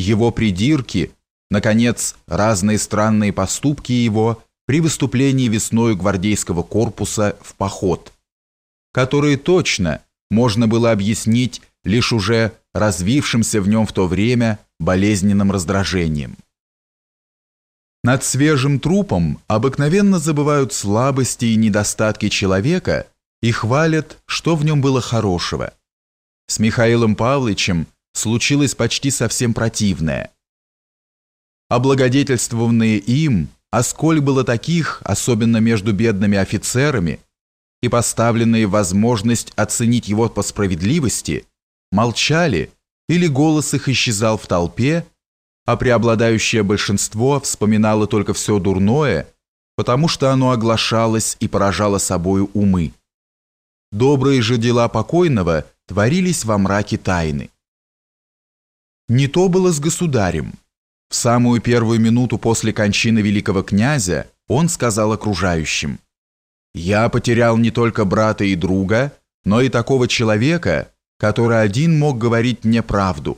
его придирки, наконец, разные странные поступки его при выступлении весною гвардейского корпуса в поход, которые точно можно было объяснить лишь уже развившимся в нем в то время болезненным раздражением. Над свежим трупом обыкновенно забывают слабости и недостатки человека и хвалят, что в нем было хорошего. С Михаилом Павловичем случилось почти совсем противное. Облагодетельствованные им, а сколь было таких, особенно между бедными офицерами, и поставленные возможность оценить его по справедливости, молчали или голос их исчезал в толпе, а преобладающее большинство вспоминало только все дурное, потому что оно оглашалось и поражало собою умы. Добрые же дела покойного творились во мраке тайны. Не то было с государем. В самую первую минуту после кончины великого князя он сказал окружающим, «Я потерял не только брата и друга, но и такого человека, который один мог говорить мне правду.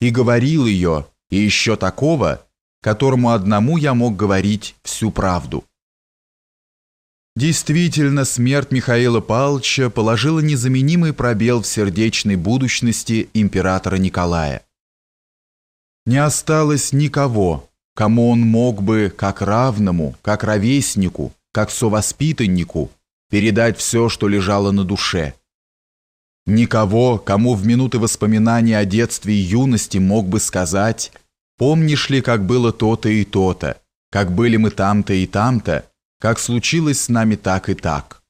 И говорил ее, и еще такого, которому одному я мог говорить всю правду». Действительно, смерть Михаила Павловича положила незаменимый пробел в сердечной будущности императора Николая. Не осталось никого, кому он мог бы, как равному, как ровеснику, как совоспитаннику, передать все, что лежало на душе. Никого, кому в минуты воспоминания о детстве и юности мог бы сказать «Помнишь ли, как было то-то и то-то, как были мы там-то и там-то, как случилось с нами так и так».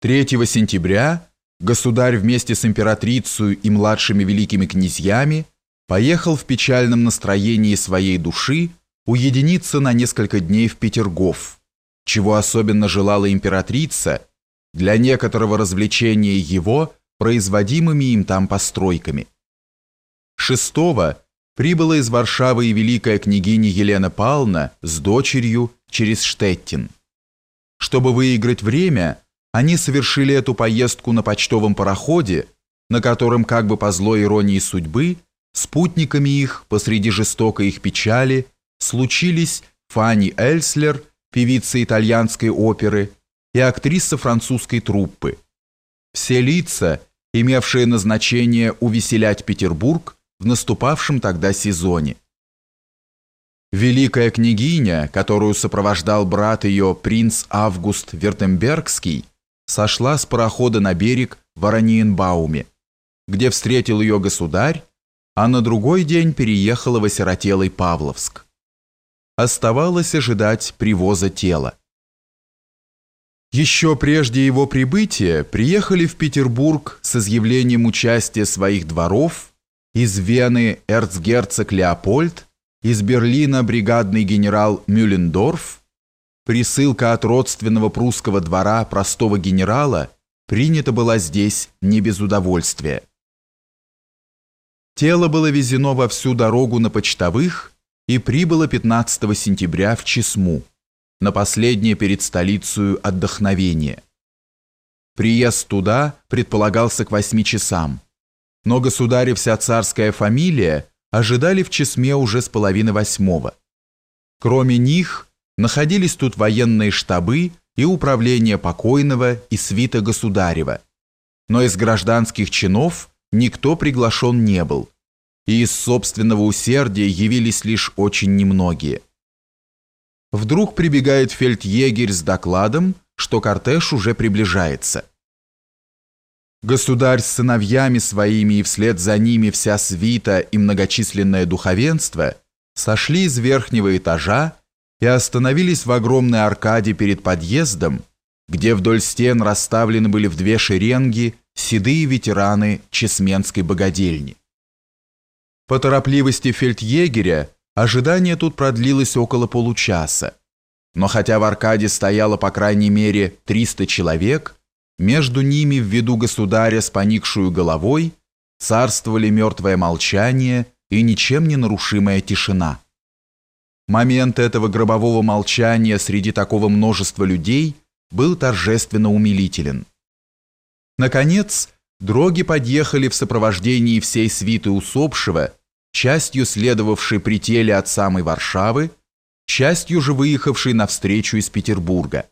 3 сентября государь вместе с императрицей и младшими великими князьями поехал в печальном настроении своей души уединиться на несколько дней в Петергоф, чего особенно желала императрица для некоторого развлечения его производимыми им там постройками. Шестого прибыла из Варшавы и великая княгиня Елена Павловна с дочерью через Штеттин. Чтобы выиграть время, они совершили эту поездку на почтовом пароходе, на котором, как бы по злой иронии судьбы, спутниками их посреди жестокой их печали случились Фанни Эльслер, певица итальянской оперы, и актриса французской труппы. Все лица, имевшие назначение увеселять Петербург в наступавшем тогда сезоне. Великая княгиня, которую сопровождал брат ее принц Август Вертембергский, сошла с парохода на берег в Ораниенбауме, где встретил ее государь, а на другой день переехала в осиротелый Павловск. Оставалось ожидать привоза тела. Еще прежде его прибытия приехали в Петербург с изъявлением участия своих дворов из Вены эрцгерцог Леопольд, из Берлина бригадный генерал Мюллендорф, Присылка от родственного прусского двора простого генерала принята была здесь не без удовольствия. Тело было везено во всю дорогу на почтовых и прибыло 15 сентября в Чесму, на последнее перед столицей отдохновение. Приезд туда предполагался к восьми часам, но государь вся царская фамилия ожидали в Чесме уже с половины восьмого. Кроме них – находились тут военные штабы и управление покойного и свита государева, но из гражданских чинов никто приглашен не был, и из собственного усердия явились лишь очень немногие. Вдруг прибегает фельдъегерь с докладом, что кортеж уже приближается. Государь с сыновьями своими и вслед за ними вся свита и многочисленное духовенство сошли из верхнего этажа и остановились в огромной аркаде перед подъездом, где вдоль стен расставлены были в две шеренги седые ветераны Чесменской богадельни. По торопливости фельдъегеря ожидание тут продлилось около получаса, но хотя в аркаде стояло по крайней мере 300 человек, между ними в виду государя с поникшую головой царствовали мертвое молчание и ничем не нарушимая тишина. Момент этого гробового молчания среди такого множества людей был торжественно умилителен. Наконец, Дроги подъехали в сопровождении всей свиты усопшего, частью следовавшей при теле от самой Варшавы, частью же выехавшей навстречу из Петербурга.